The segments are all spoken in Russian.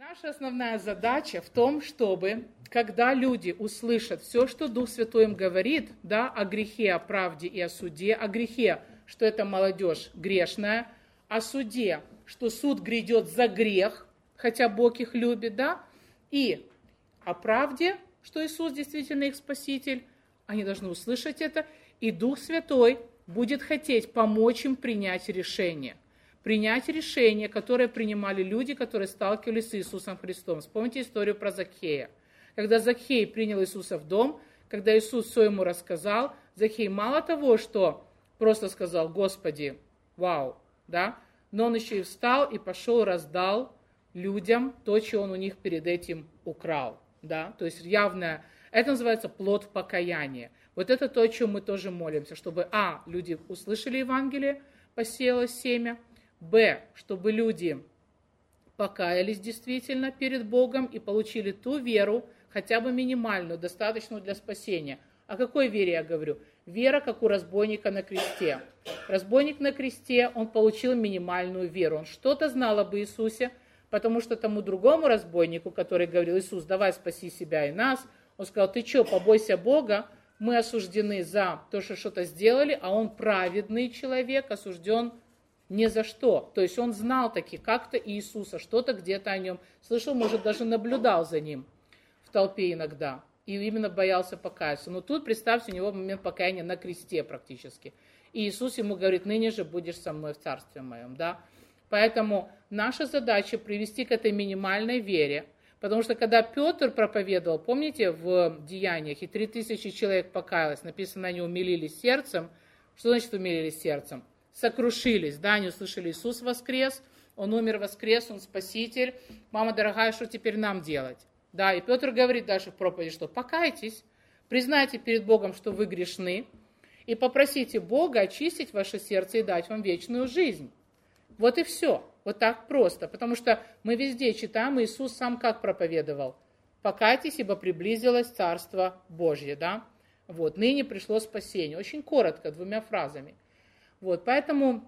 Наша основная задача в том, чтобы, когда люди услышат все, что Дух Святой им говорит, да, о грехе, о правде и о суде, о грехе, что это молодежь грешная, о суде, что суд грядет за грех, хотя Бог их любит, да, и о правде, что Иисус действительно их Спаситель, они должны услышать это, и Дух Святой будет хотеть помочь им принять решение принять решение, которое принимали люди, которые сталкивались с Иисусом Христом. Вспомните историю про Закхея. Когда Закхей принял Иисуса в дом, когда Иисус все ему рассказал, Закхей мало того, что просто сказал, Господи, вау, да, но он еще и встал и пошел, раздал людям то, что он у них перед этим украл, да, то есть явное, это называется плод покаяния. Вот это то, о чем мы тоже молимся, чтобы, а, люди услышали Евангелие, посеялось семя – Б, чтобы люди покаялись действительно перед Богом и получили ту веру, хотя бы минимальную, достаточную для спасения. О какой вере я говорю? Вера, как у разбойника на кресте. Разбойник на кресте, он получил минимальную веру. Он что-то знал об Иисусе, потому что тому другому разбойнику, который говорил, Иисус, давай спаси себя и нас, он сказал, ты что, побойся Бога, мы осуждены за то, что что-то сделали, а он праведный человек, осужден ни за что. То есть он знал таки как-то Иисуса, что-то где-то о нем слышал, может, даже наблюдал за ним в толпе иногда. И именно боялся покаяться. Но тут, представьте, у него момент покаяния на кресте практически. И Иисус ему говорит, ныне же будешь со мной в царстве моем. Да? Поэтому наша задача привести к этой минимальной вере. Потому что когда Петр проповедовал, помните, в Деяниях, и три тысячи человек покаялось, написано, они умилились сердцем. Что значит умилились сердцем? Сокрушились, да, они услышали, Иисус воскрес, Он умер, воскрес, Он спаситель. Мама дорогая, что теперь нам делать? Да, и Петр говорит дальше в проповеди, что покайтесь, признайте перед Богом, что вы грешны, и попросите Бога очистить ваше сердце и дать вам вечную жизнь. Вот и все. Вот так просто. Потому что мы везде читаем, Иисус сам как проповедовал. Покайтесь, ибо приблизилось Царство Божье. Да? Вот, ныне пришло спасение. Очень коротко, двумя фразами. Вот, поэтому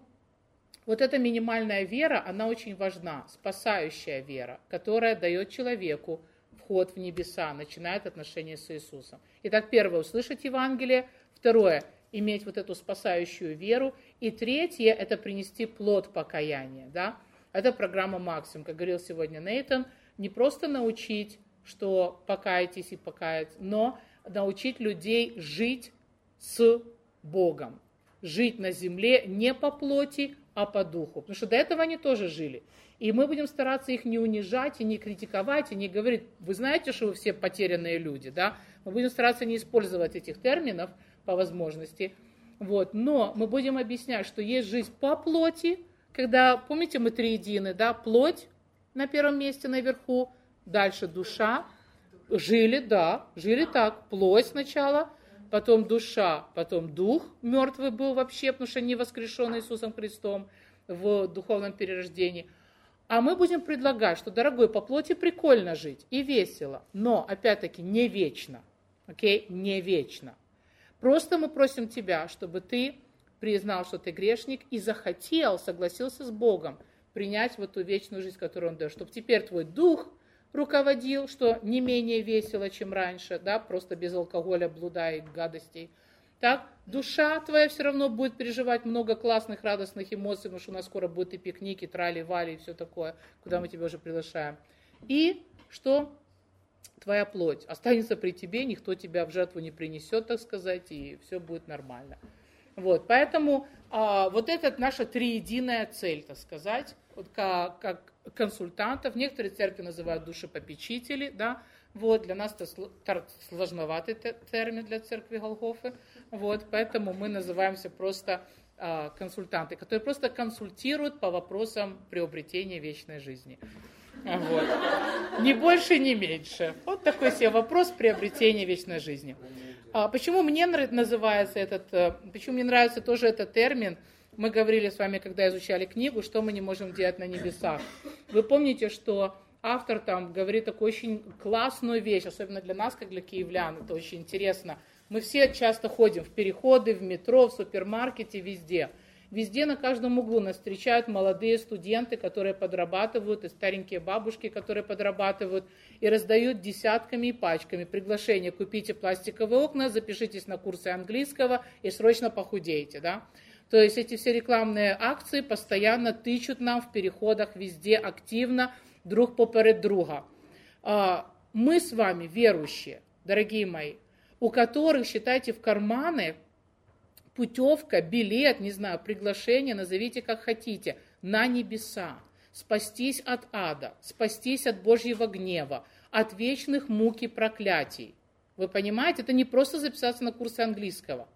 вот эта минимальная вера, она очень важна, спасающая вера, которая дает человеку вход в небеса, начинает отношения с Иисусом. Итак, первое, услышать Евангелие. Второе, иметь вот эту спасающую веру. И третье, это принести плод покаяния. Да? Это программа «Максимум», как говорил сегодня Нейтан, не просто научить, что покайтесь и покаяться, но научить людей жить с Богом жить на земле не по плоти, а по духу. Потому что до этого они тоже жили. И мы будем стараться их не унижать, и не критиковать, и не говорить, вы знаете, что вы все потерянные люди, да? Мы будем стараться не использовать этих терминов по возможности. Вот. Но мы будем объяснять, что есть жизнь по плоти, когда, помните, мы триедины, да, плоть на первом месте наверху, дальше душа, жили, да, жили так, плоть сначала – потом душа, потом дух мертвый был вообще, потому что не воскрешен Иисусом Христом в духовном перерождении. А мы будем предлагать, что, дорогой, по плоти прикольно жить и весело, но, опять-таки, не вечно. Окей? Okay? Не вечно. Просто мы просим тебя, чтобы ты признал, что ты грешник и захотел, согласился с Богом принять вот ту вечную жизнь, которую Он дает, чтобы теперь твой дух – руководил, что не менее весело, чем раньше, да, просто без алкоголя, блуда и гадостей. Так, душа твоя все равно будет переживать много классных, радостных эмоций, потому что у нас скоро будет и пикники, трали-вали и все такое, куда мы тебя уже приглашаем. И что твоя плоть останется при тебе, никто тебя в жертву не принесет, так сказать, и все будет нормально. Вот, поэтому а, вот это наша триединая цель, так сказать, вот как, как консультантов, некоторые церкви называют душепопечители, да, вот, для нас это сложноватый термин для церкви Голгофы, вот, поэтому мы называемся просто э, консультанты, которые просто консультируют по вопросам приобретения вечной жизни. Вот. Ни больше, ни меньше. Вот такой себе вопрос приобретения вечной жизни. А почему мне называется этот, э, почему мне нравится тоже этот термин – мы говорили с вами, когда изучали книгу, что мы не можем делать на небесах. Вы помните, что автор там говорит такую очень классную вещь, особенно для нас, как для киевлян, это очень интересно. Мы все часто ходим в переходы, в метро, в супермаркете, везде. Везде, на каждом углу нас встречают молодые студенты, которые подрабатывают, и старенькие бабушки, которые подрабатывают, и раздают десятками и пачками приглашения. Купите пластиковые окна, запишитесь на курсы английского и срочно похудейте. Да? То есть эти все рекламные акции постоянно тычут нам в переходах везде активно, друг поперед друга. А, мы с вами верующие, дорогие мои, у которых, считайте, в карманы путевка, билет, не знаю, приглашение, назовите как хотите, на небеса. Спастись от ада, спастись от Божьего гнева, от вечных мук и проклятий. Вы понимаете, это не просто записаться на курсы английского.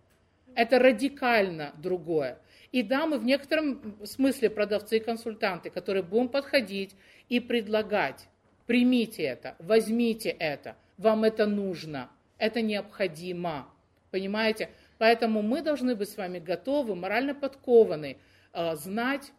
Это радикально другое. И да, мы в некотором смысле продавцы и консультанты, которые будем подходить и предлагать, примите это, возьмите это, вам это нужно, это необходимо. Понимаете? Поэтому мы должны быть с вами готовы, морально подкованы, а, знать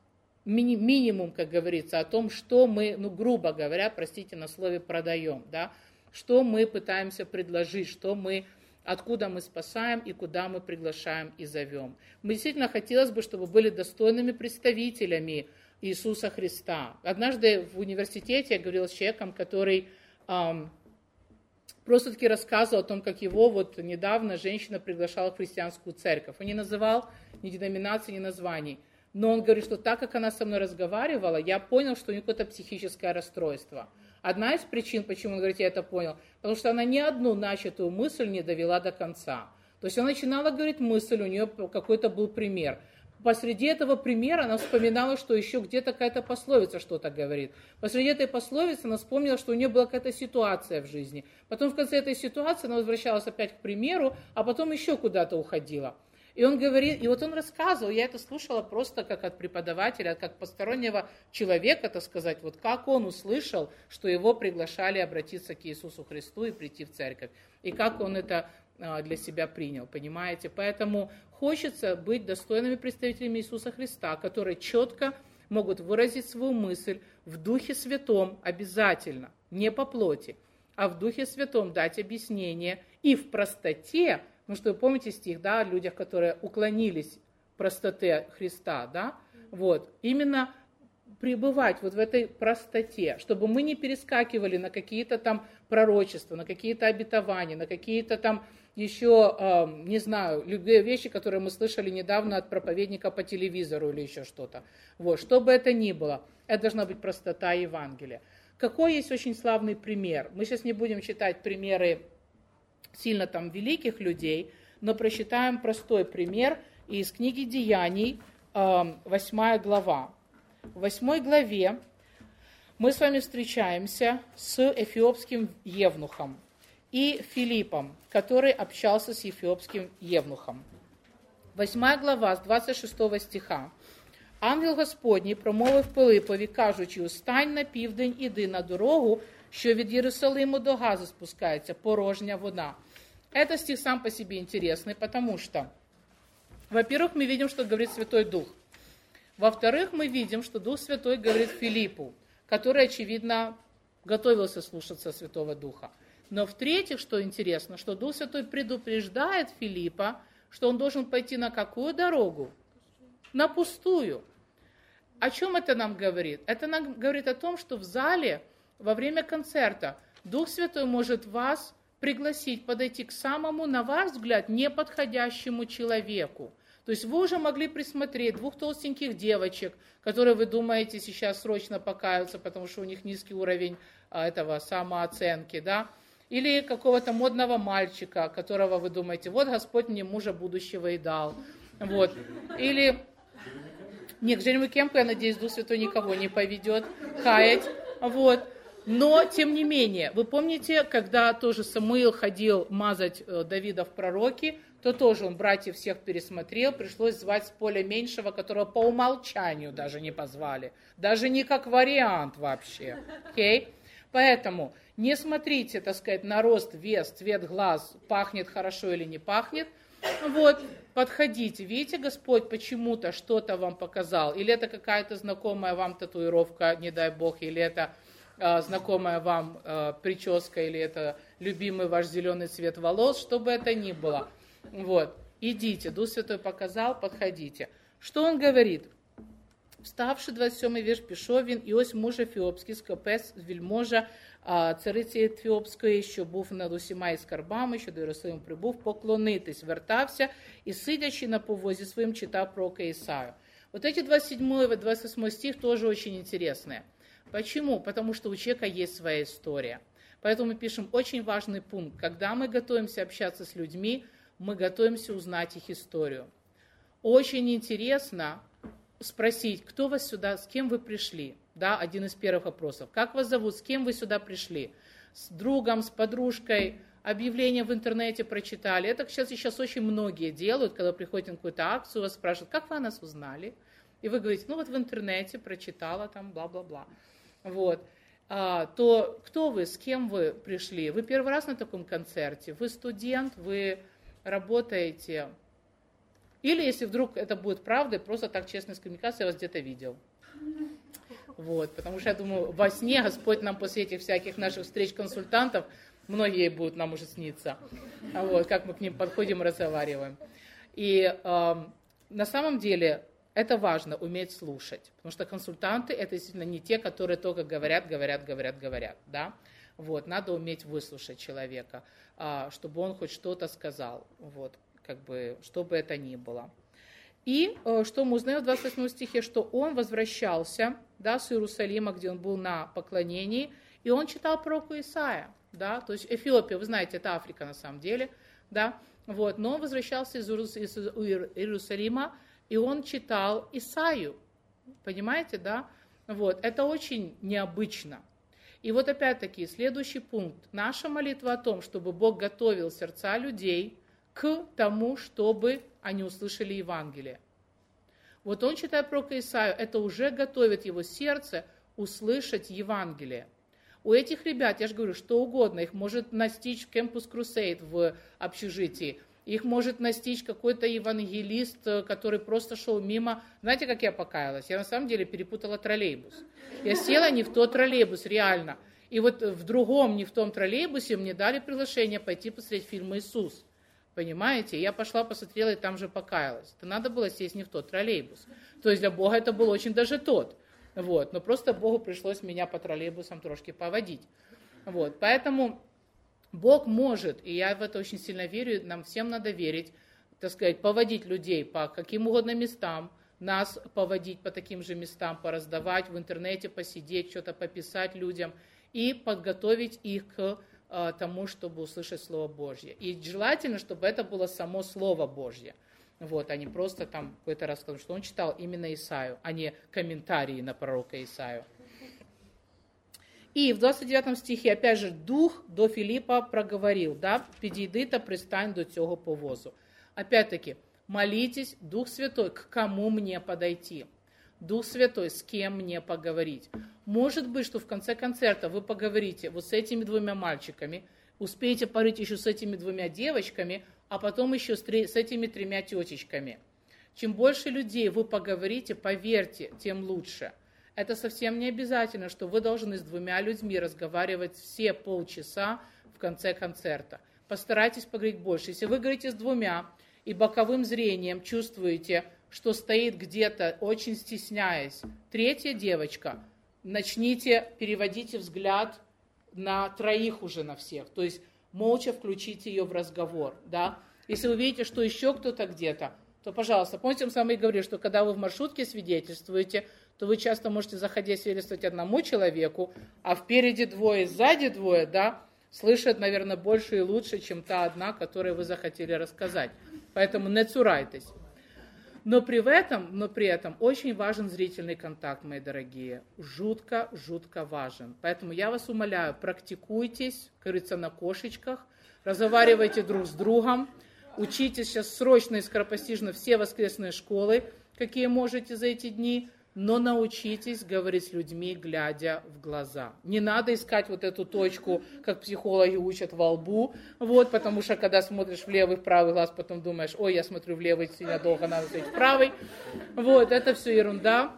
мини, минимум, как говорится, о том, что мы, ну, грубо говоря, простите, на слове продаем, да, что мы пытаемся предложить, что мы, откуда мы спасаем и куда мы приглашаем и зовем. Мы действительно хотелось бы, чтобы были достойными представителями Иисуса Христа. Однажды в университете я говорила с человеком, который эм, просто-таки рассказывал о том, как его вот недавно женщина приглашала в христианскую церковь. Он не называл ни деноминации, ни названий. Но он говорит, что так как она со мной разговаривала, я понял, что у нее какое-то психическое расстройство. Одна из причин, почему он говорит, я это понял, потому что она ни одну начатую мысль не довела до конца. То есть она начинала говорить мысль, у нее какой-то был пример посреди этого примера она вспоминала, что еще где-то какая-то пословица что-то говорит. Посреди этой пословицы она вспомнила, что у нее была какая-то ситуация в жизни. Потом в конце этой ситуации она возвращалась опять к примеру, а потом еще куда-то уходила. И он говорит, и вот он рассказывал, я это слушала просто как от преподавателя, как постороннего человека, так сказать, вот как он услышал, что его приглашали обратиться к Иисусу Христу и прийти в церковь. И как он это а, для себя принял, понимаете? Поэтому хочется быть достойными представителями Иисуса Христа, которые четко могут выразить свою мысль в Духе Святом обязательно, не по плоти, а в Духе Святом дать объяснение и в простоте, ну что вы помните стих, да, о людях, которые уклонились простоте Христа, да, вот, именно пребывать вот в этой простоте, чтобы мы не перескакивали на какие-то там пророчества, на какие-то обетования, на какие-то там еще, эм, не знаю, любые вещи, которые мы слышали недавно от проповедника по телевизору или еще что-то. Вот, что бы это ни было, это должна быть простота Евангелия. Какой есть очень славный пример? Мы сейчас не будем читать примеры сильно там великих людей, но прочитаем простой пример из книги Деяний, 8 эм, глава. В 8 главе мы с вами встречаемся с эфиопским евнухом и Филиппом, который общался с эфиопским евнухом. Восьмая глава з 26 стиха. Ангел Господній промовив Пилипові, кажучи, устань на південь, іди на дорогу, що від Єрусалиму до Гази спускається, порожня вода. Это стих сам по себе интересный, потому что, во-первых, мы видим, что говорит Святой Дух. Во-вторых, мы видим, что Дух Святой говорит Филиппу, который, очевидно, готовился слушаться Святого Духа. Но в-третьих, что интересно, что Дух Святой предупреждает Филиппа, что он должен пойти на какую дорогу? На пустую. О чем это нам говорит? Это нам говорит о том, что в зале во время концерта Дух Святой может вас пригласить подойти к самому, на ваш взгляд, неподходящему человеку. То есть вы уже могли присмотреть двух толстеньких девочек, которые вы думаете сейчас срочно покаются, потому что у них низкий уровень а, этого самооценки, да, или какого-то модного мальчика, которого вы думаете, вот Господь мне мужа будущего и дал. Вот. Или не, к Джереми Кемпу, я надеюсь, Дух Святой никого не поведет каять. Вот. Но, тем не менее, вы помните, когда тоже Самуил ходил мазать э, Давида в пророки, то тоже он братьев всех пересмотрел, пришлось звать с поля меньшего, которого по умолчанию даже не позвали. Даже не как вариант вообще. Okay? Поэтому не смотрите, так сказать, на рост, вес, цвет глаз, пахнет хорошо или не пахнет. Вот, подходите. Видите, Господь почему-то что-то вам показал. Или это какая-то знакомая вам татуировка, не дай Бог, или это знакомая вам э, прическа, или это любимый ваш зеленый цвет волос, что бы это ни было. Вот, идите, Дух Святой показал, подходите. Что он говорит? Вставши 27 вірш, пішов він, і ось муж Ефіопський, скопець, вільможа, цариці Ефіопської, що був над усіма і скарбами, що до Єрусалиму прибув, поклонитись, вертався і, сидячи на повозі своїм, читав про Ісаю. Вот эти 27 и 28 стих тоже очень интересные. Почему? Потому что у человека есть своя история. Поэтому мы пишем очень важный пункт. Когда мы готовимся общаться с людьми, мы готовимся узнать их историю. Очень интересно спросить, кто вас сюда, с кем вы пришли. Да, один из первых вопросов. Как вас зовут, с кем вы сюда пришли? С другом, с подружкой, объявление в интернете прочитали. Это сейчас, сейчас очень многие делают, когда приходят на какую-то акцию, вас спрашивают, как вы о нас узнали? И вы говорите, ну вот в интернете прочитала там бла-бла-бла. Вот. А, то кто вы, с кем вы пришли? Вы первый раз на таком концерте? Вы студент? Вы работаете? Или если вдруг это будет правдой, просто так честно с коммуникацией, я вас где-то видел. Вот, потому что я думаю, во сне Господь нам после этих всяких наших встреч консультантов многие будут нам уже сниться. Вот, как мы к ним подходим и разговариваем. И э, на самом деле это важно, уметь слушать. Потому что консультанты это действительно не те, которые только говорят, говорят, говорят, говорят. Да? Вот, надо уметь выслушать человека, э, чтобы он хоть что-то сказал. Вот, как бы, что бы это ни было. И э, что мы узнаем в 28 стихе, что он возвращался да, с Иерусалима, где он был на поклонении, и он читал пророку Исаия да, то есть Эфиопия, вы знаете, это Африка на самом деле, да, вот, но он возвращался из Иерусалима, и он читал Исаию, понимаете, да, вот, это очень необычно. И вот опять-таки следующий пункт. Наша молитва о том, чтобы Бог готовил сердца людей к тому, чтобы они услышали Евангелие. Вот он, читая про Исаию, это уже готовит его сердце услышать Евангелие. У этих ребят, я же говорю, что угодно, их может настичь Campus Crusade в общежитии, их может настичь какой-то евангелист, э, который просто шел мимо. Знаете, как я покаялась? Я на самом деле перепутала троллейбус. Я села не в тот троллейбус, реально. И вот в другом, не в том троллейбусе, мне дали приглашение пойти посмотреть фильм «Иисус». Понимаете? Я пошла, посмотрела и там же покаялась. Это надо было сесть не в тот троллейбус. То есть для Бога это был очень даже тот. Вот. Но просто Богу пришлось меня по троллейбусам трошки поводить. Вот. Поэтому Бог может, и я в это очень сильно верю, нам всем надо верить, так сказать, поводить людей по каким угодно местам, нас поводить по таким же местам, пораздавать в интернете, посидеть, что-то пописать людям и подготовить их к э, тому, чтобы услышать Слово Божье. И желательно, чтобы это было само Слово Божье – вот, а не просто там какой-то рассказ, что он читал именно Исаю, а не комментарии на пророка Исаю. И в 29 стихе, опять же, дух до Филиппа проговорил, да, підійди пристань до цього повозу. Опять-таки, молитесь, Дух Святой, к кому мне подойти? Дух Святой, с кем мне поговорить? Может быть, что в конце концерта вы поговорите вот с этими двумя мальчиками, успеете парить еще с этими двумя девочками, а потом еще с, с этими тремя тетечками. Чем больше людей вы поговорите, поверьте, тем лучше. Это совсем не обязательно, что вы должны с двумя людьми разговаривать все полчаса в конце концерта. Постарайтесь поговорить больше. Если вы говорите с двумя и боковым зрением чувствуете, что стоит где-то, очень стесняясь, третья девочка, начните, переводите взгляд на троих уже на всех. То есть молча включите ее в разговор, да. Если вы видите, что еще кто-то где-то, то, пожалуйста, помните, я с вами говорил, что когда вы в маршрутке свидетельствуете, то вы часто можете, заходя, свидетельствовать одному человеку, а впереди двое, сзади двое, да, слышат, наверное, больше и лучше, чем та одна, которой вы захотели рассказать. Поэтому не цурайтесь. Но при этом, но при этом очень важен зрительный контакт, мои дорогие. Жутко, жутко важен. Поэтому я вас умоляю, практикуйтесь, говорится, на кошечках, разговаривайте друг с другом, учитесь сейчас срочно и скоропостижно все воскресные школы, какие можете за эти дни, но научитесь говорить с людьми, глядя в глаза. Не надо искать вот эту точку, как психологи учат во лбу, вот, потому что когда смотришь в левый, в правый глаз, потом думаешь, ой, я смотрю в левый, сильно долго надо смотреть в правый. Вот, это все ерунда.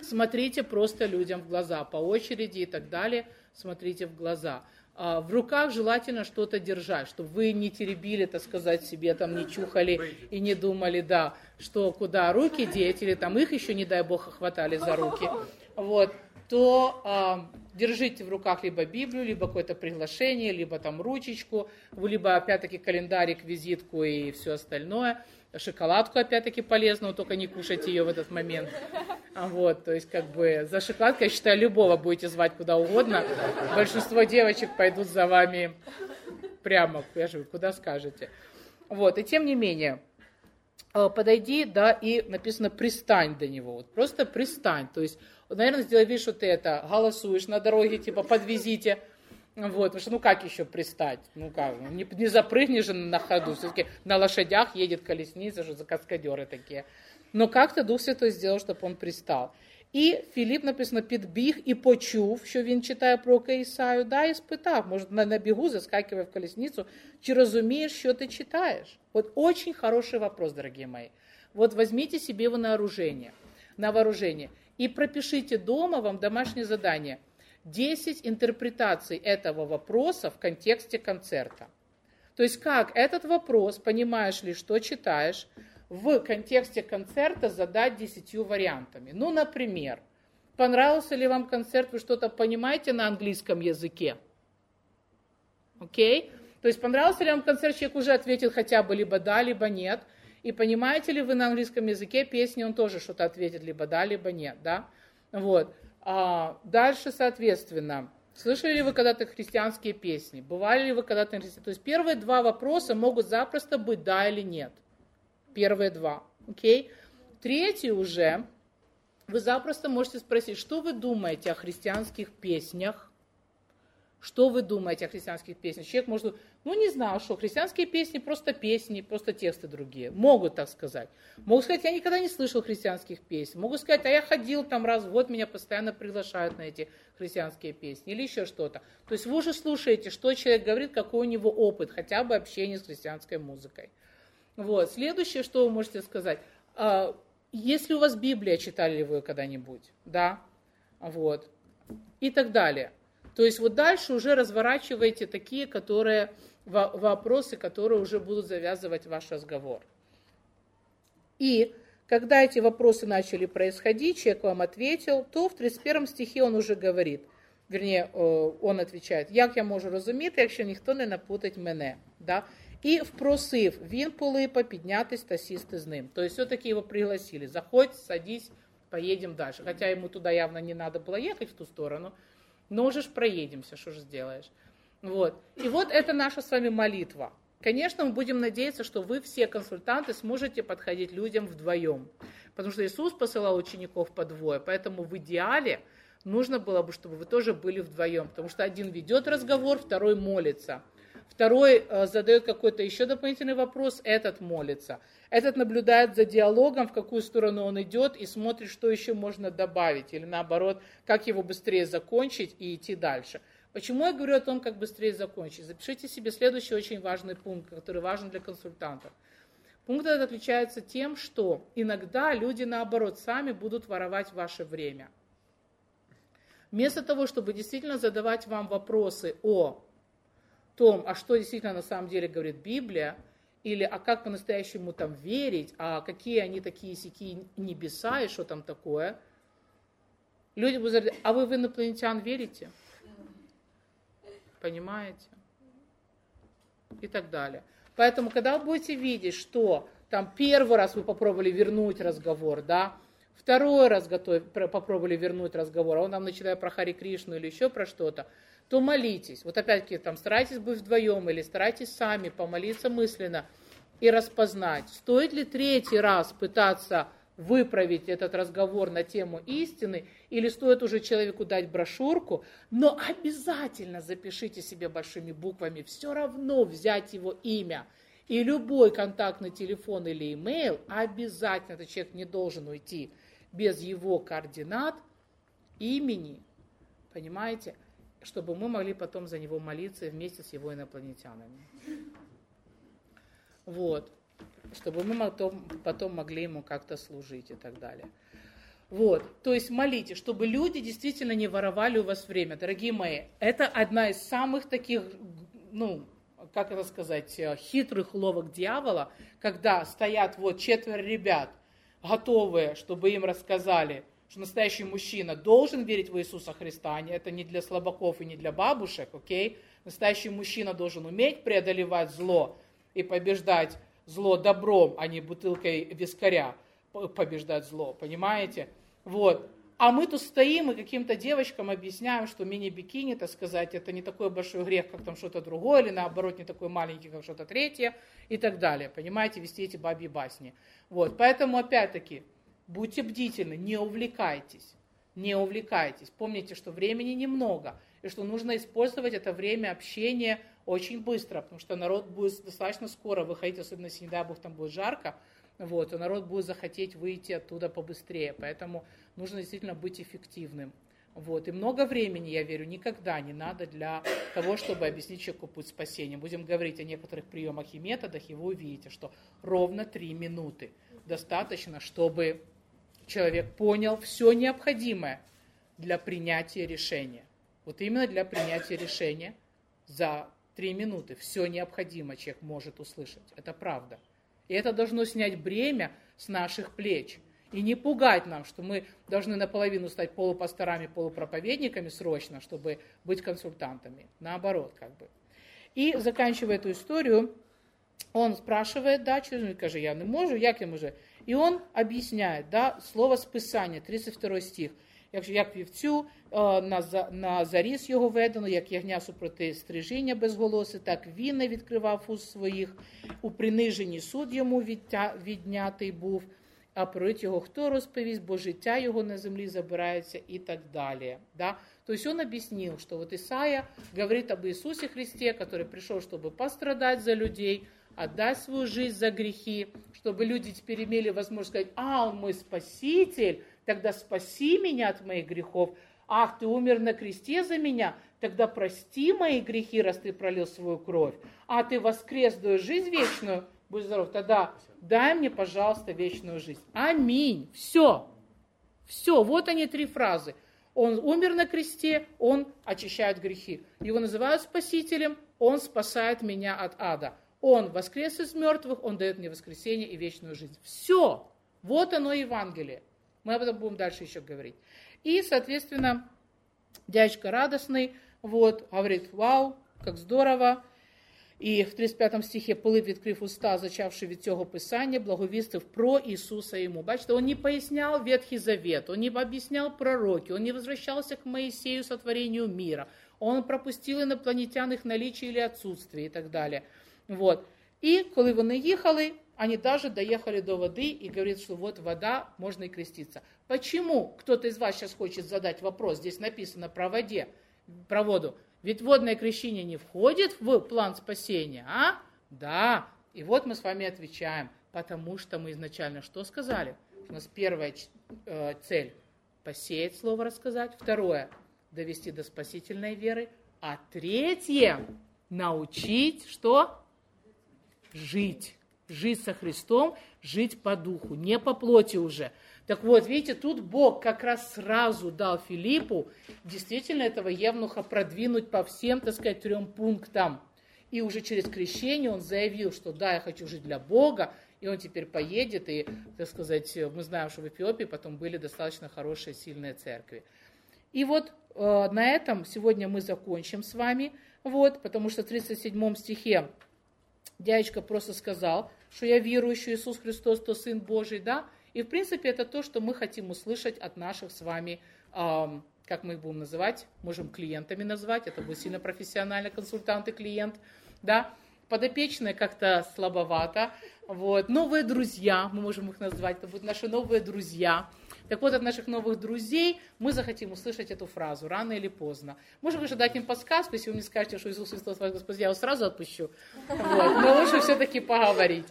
Смотрите просто людям в глаза, по очереди и так далее, смотрите в глаза. А, в руках желательно что-то держать, чтобы вы не теребили, так сказать, себе, там не чухали и не думали, да, что куда руки деть, или там их еще, не дай бог, охватали за руки, вот, то э, держите в руках либо Библию, либо какое-то приглашение, либо там ручечку, либо опять-таки календарик, визитку и все остальное – шоколадку, опять-таки, полезную, только не кушать ее в этот момент. А вот, то есть, как бы, за шоколадкой, я считаю, любого будете звать куда угодно. Большинство девочек пойдут за вами прямо, я же, куда скажете. Вот, и тем не менее, э, подойди, да, и написано «пристань до него». Вот просто пристань. То есть, наверное, сделай вид, что ты это голосуешь на дороге, типа «подвезите», вот, потому что ну как еще пристать? Ну как, ну, не, не запрыгнешь же на ходу, все-таки на лошадях едет колесница, что за каскадеры такие. Но как-то Дух Святой сделал, чтобы он пристал. І Філіп написано підбіг і почув, що він читає про Ісаю, да, і спитав, може, на, на бігу заскакивая в колесницу, чи розумієш, що ти читаєш? Вот очень хороший вопрос, дорогие мои. Вот возьмите себе его на вооружение, на вооружение и пропишите дома вам домашнее задание – 10 интерпретаций этого вопроса в контексте концерта. То есть как этот вопрос, понимаешь ли, что читаешь, в контексте концерта задать 10 вариантами. Ну, например, понравился ли вам концерт, вы что-то понимаете на английском языке? Окей? Okay? То есть понравился ли вам концерт, человек уже ответил хотя бы либо да, либо нет. И понимаете ли вы на английском языке песни, он тоже что-то ответит либо да, либо нет, да? Вот. А, дальше, соответственно, слышали ли вы когда-то христианские песни? Бывали ли вы когда-то на То есть первые два вопроса могут запросто быть да или нет. Первые два. Окей? Третий уже, вы запросто можете спросить, что вы думаете о христианских песнях? Что вы думаете о христианских песнях? Человек может, ну не знаю, что христианские песни просто песни, просто тексты другие. Могут так сказать. Могут сказать, я никогда не слышал христианских песен. Могут сказать, а я ходил там раз в год, меня постоянно приглашают на эти христианские песни или еще что-то. То есть вы уже слушаете, что человек говорит, какой у него опыт, хотя бы общения с христианской музыкой. Вот. Следующее, что вы можете сказать. А, если у вас Библия, читали ли вы когда-нибудь? Да. Вот. И так далее. То есть вот дальше уже разворачиваете такие, которые, вопросы, которые уже будут завязывать ваш разговор. И когда эти вопросы начали происходить, человек вам ответил, то в 31 стихе он уже говорит, вернее, он отвечает, як я можу розуміти, якщо ніхто не напутать мене. Да? И впросив, він полипа піднятись та сісти з ним. То есть все-таки его пригласили, заходь, садись, поедем дальше. Хотя ему туда явно не надо было ехать в ту сторону, Ножишь, проедемся, что же сделаешь. Вот. И вот это наша с вами молитва. Конечно, мы будем надеяться, что вы все консультанты сможете подходить людям вдвоем. Потому что Иисус посылал учеников по двое. Поэтому в идеале нужно было бы, чтобы вы тоже были вдвоем. Потому что один ведет разговор, второй молится. Второй э, задает какой-то еще дополнительный вопрос, этот молится. Этот наблюдает за диалогом, в какую сторону он идет, и смотрит, что еще можно добавить, или наоборот, как его быстрее закончить и идти дальше. Почему я говорю о том, как быстрее закончить? Запишите себе следующий очень важный пункт, который важен для консультантов. Пункт этот отличается тем, что иногда люди, наоборот, сами будут воровать ваше время. Вместо того, чтобы действительно задавать вам вопросы о том, а что действительно на самом деле говорит Библия, или а как по-настоящему там верить, а какие они такие сякие небеса и что там такое. Люди будут говорить, а вы в инопланетян верите? Понимаете? И так далее. Поэтому, когда вы будете видеть, что там первый раз вы попробовали вернуть разговор, да, второй раз готов, попробовали вернуть разговор, а он там начинает про Хари Кришну или еще про что-то, то молитесь. Вот опять-таки там старайтесь быть вдвоем или старайтесь сами помолиться мысленно и распознать, стоит ли третий раз пытаться выправить этот разговор на тему истины, или стоит уже человеку дать брошюрку, но обязательно запишите себе большими буквами, все равно взять его имя. И любой контактный телефон или имейл, обязательно этот человек не должен уйти без его координат, имени, понимаете? чтобы мы могли потом за него молиться вместе с его инопланетянами. Вот. Чтобы мы потом, потом могли ему как-то служить и так далее. Вот, то есть молите, чтобы люди действительно не воровали у вас время. Дорогие мои, это одна из самых таких, ну, как это сказать, э, хитрых ловок дьявола, когда стоят вот четверо ребят, готовые, чтобы им рассказали, что настоящий мужчина должен верить в Иисуса Христа, это не для слабаков и не для бабушек, окей? Настоящий мужчина должен уметь преодолевать зло и побеждать зло добром, а не бутылкой вискаря побеждать зло, понимаете? Вот. А мы тут стоим и каким-то девочкам объясняем, что мини-бикини, так сказать, это не такой большой грех, как там что-то другое, или наоборот, не такой маленький, как что-то третье, и так далее. Понимаете, вести эти бабьи басни. Вот. Поэтому, опять-таки, будьте бдительны, не увлекайтесь. Не увлекайтесь. Помните, что времени немного, и что нужно использовать это время общения очень быстро, потому что народ будет достаточно скоро выходить, особенно если, не дай бог, там будет жарко, вот, и народ будет захотеть выйти оттуда побыстрее. Поэтому нужно действительно быть эффективным. Вот. И много времени, я верю, никогда не надо для того, чтобы объяснить человеку путь спасения. Будем говорить о некоторых приемах и методах, и вы увидите, что ровно три минуты достаточно, чтобы человек понял все необходимое для принятия решения. Вот именно для принятия решения за три минуты все необходимое человек может услышать. Это правда. И это должно снять бремя с наших плеч. И не пугать нам, что мы должны наполовину стать полупасторами, полупроповедниками срочно, чтобы быть консультантами. Наоборот, как бы. И заканчивая эту историю, он спрашивает, да, через каже, я не можу, як я можу? И он объясняет, да, слово списания, 32 стих. Як вівцю на на заріз його ведено, як ягня супроти стрижіння безголоси, так він не відкривав уст своїх. У приниженні суд йому віднятий був, а прорить його хто розповість, бо життя його на землі забирається і так далі. Да? То есть он объяснил, что вот Исаия говорит об Иисусе Христе, который пришел, чтобы пострадать за людей, отдать свою жизнь за грехи, чтобы люди теперь имели возможность сказать, а, он мой спаситель, тогда спаси меня от моих грехов. Ах, ты умер на кресте за меня, тогда прости мои грехи, раз ты пролил свою кровь. А ты воскрес даешь жизнь вечную, будь здоров, тогда дай мне, пожалуйста, вечную жизнь. Аминь. Все. Все. Вот они три фразы. Он умер на кресте, он очищает грехи. Его называют спасителем, он спасает меня от ада. Он воскрес из мертвых, он дает мне воскресение и вечную жизнь. Все. Вот оно Евангелие. Мы об этом будем дальше еще говорить. И, соответственно, дядечка радостный, вот, говорит, вау, как здорово. І в 35 стихі Пилип відкрив уста, зачавши від цього писання, благовістив про Иисуса ему. Бачите, он не пояснял Ветхий Завет, он не объяснял пророки, он не возвращался к Моисею сотворению мира, он пропустил инопланетян их наличие или отсутствие и так далее. Вот. І коли вони їхали, они даже доехали до воды и говорят, что вот вода, можно и креститься. Почему кто-то из вас сейчас хочет задать вопрос, здесь написано про воде, про воду, ведь водное крещение не входит в план спасения, а? Да. И вот мы с вами отвечаем, потому что мы изначально что сказали? У нас первая э, цель – посеять слово, рассказать. Второе – довести до спасительной веры. А третье – научить что? Жить жить со Христом, жить по духу, не по плоти уже. Так вот, видите, тут Бог как раз сразу дал Филиппу действительно этого евнуха продвинуть по всем, так сказать, трем пунктам. И уже через крещение он заявил, что да, я хочу жить для Бога, и он теперь поедет, и, так сказать, мы знаем, что в Эфиопии потом были достаточно хорошие, сильные церкви. И вот э, на этом сегодня мы закончим с вами, вот, потому что в 37 стихе дядечка просто сказал, что я верующий Иисус Христос, то Сын Божий, да? И, в принципе, это то, что мы хотим услышать от наших с вами, э, как мы их будем называть, можем клиентами назвать, это будет сильно профессионально, консультант и клиент, да? Подопечные как-то слабовато, вот. Новые друзья, мы можем их назвать, это будут наши новые друзья, так вот, от наших новых друзей мы захотим услышать эту фразу рано или поздно. Можем уже дать им подсказку, если вы мне скажете, что Иисус Христос ваш Господь, я его сразу отпущу. Вот. Но лучше все-таки поговорить.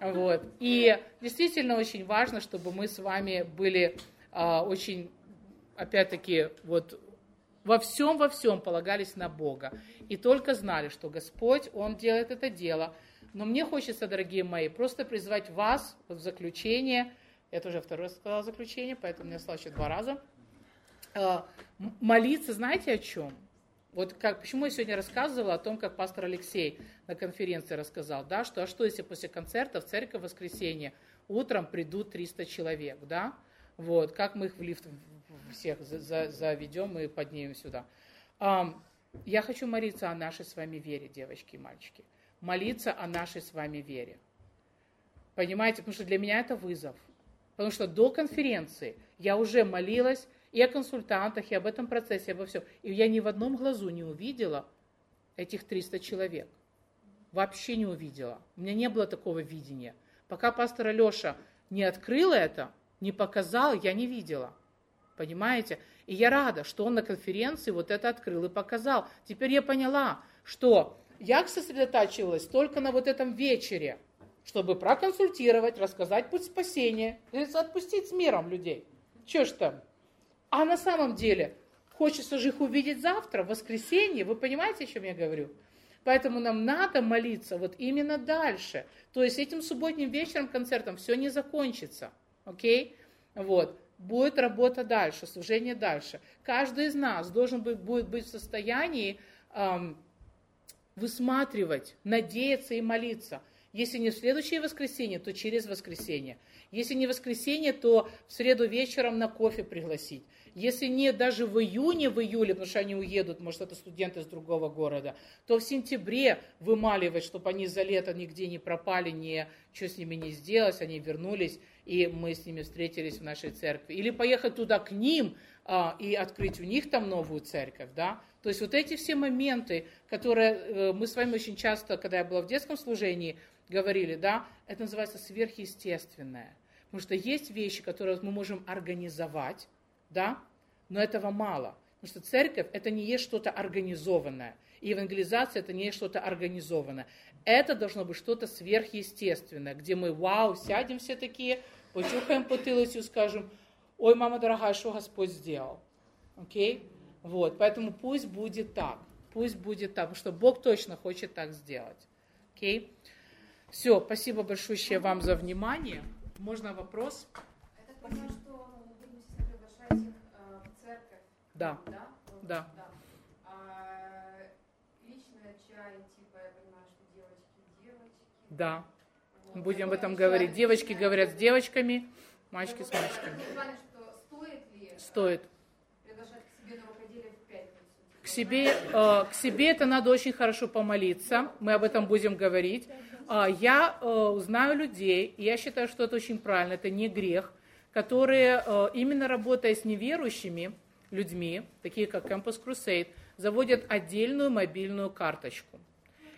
Вот. И действительно очень важно, чтобы мы с вами были а, очень, опять-таки, вот во всем, во всем полагались на Бога. И только знали, что Господь, Он делает это дело. Но мне хочется, дорогие мои, просто призвать вас в заключение – Это уже второе сказала заключение, поэтому мне осталось еще два раза. А, молиться, знаете о чем? Вот как, почему я сегодня рассказывала о том, как пастор Алексей на конференции рассказал, да, что а что если после концерта в церковь в воскресенье утром придут 300 человек, да, вот, как мы их в лифт всех заведем и поднимем сюда. Я хочу молиться о нашей с вами вере, девочки и мальчики. Молиться о нашей с вами вере. Понимаете, потому что для меня это вызов. Потому что до конференции я уже молилась и о консультантах, и об этом процессе, и обо всем. И я ни в одном глазу не увидела этих 300 человек. Вообще не увидела. У меня не было такого видения. Пока пастор Алеша не открыл это, не показал, я не видела. Понимаете? И я рада, что он на конференции вот это открыл и показал. Теперь я поняла, что я сосредотачивалась только на вот этом вечере, чтобы проконсультировать, рассказать путь спасения, отпустить с миром людей. Че ж там? А на самом деле, хочется же их увидеть завтра, в воскресенье. Вы понимаете, о чем я говорю? Поэтому нам надо молиться вот именно дальше. То есть этим субботним вечером концертом все не закончится. Окей? Вот. Будет работа дальше, служение дальше. Каждый из нас должен быть, будет быть в состоянии эм, высматривать, надеяться и молиться. Если не в следующее воскресенье, то через воскресенье. Если не воскресенье, то в среду вечером на кофе пригласить. Если не даже в июне, в июле, потому что они уедут, может, это студенты из другого города, то в сентябре вымаливать, чтобы они за лето нигде не пропали, не, что с ними не сделать, они вернулись, и мы с ними встретились в нашей церкви. Или поехать туда к ним а, и открыть у них там новую церковь, да. То есть вот эти все моменты, которые э, мы с вами очень часто, когда я была в детском служении, говорили, да, это называется сверхъестественное. Потому что есть вещи, которые мы можем организовать, да, но этого мало. Потому что церковь это не есть что-то организованное. И евангелизация это не есть что-то организованное. Это должно быть что-то сверхъестественное, где мы, вау, сядем все такие, почухаем потылицу, скажем, ой, мама дорогая, что Господь сделал. Окей? Okay? Вот, поэтому пусть будет так. Пусть будет так, потому что Бог точно хочет так сделать. Окей? Okay? Все, спасибо большое вам за внимание. Можно вопрос? Это поняла, что мы будем приглашать их э, в церковь. Да. Да? Да. да. А личная чай, типа, я понимаю, что девочки, девочки. Да. Вот. Будем об этом говорить. Девочки говорят с девочками, мальчики с мальчиками. Стоит себе? К себе, э, к себе это надо очень хорошо помолиться. Мы об этом будем говорить. А, я э, знаю людей, и я считаю, что это очень правильно, это не грех, которые, э, именно работая с неверующими людьми, такие как Campus Crusade, заводят отдельную мобильную карточку.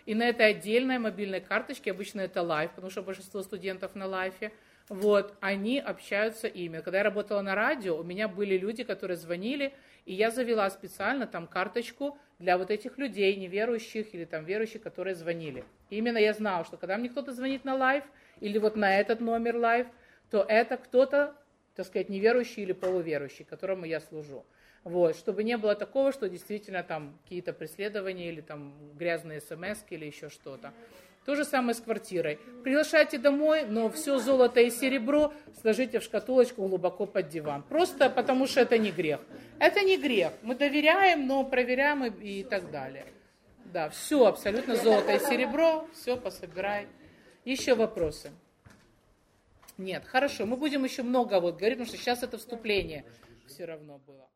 И на этой отдельной мобильной карточке, обычно это лайф, потому что большинство студентов на лайфе, вот, они общаются ими. Когда я работала на радио, у меня были люди, которые звонили, и я завела специально там карточку для вот этих людей, неверующих или там верующих, которые звонили. И именно я знала, что когда мне кто-то звонит на life или вот на этот номер life, то это кто-то, так сказать, неверующий или полуверующий, которому я служу. Вот, чтобы не было такого, что действительно там какие-то преследования или там грязные смс или еще что-то. То же самое с квартирой. Приглашайте домой, но все золото и серебро сложите в шкатулочку глубоко под диван. Просто потому что это не грех. Это не грех. Мы доверяем, но проверяем и, и так далее. Да, все абсолютно золото и серебро, все пособирай. Еще вопросы? Нет, хорошо, мы будем еще много вот говорить, потому что сейчас это вступление все равно было.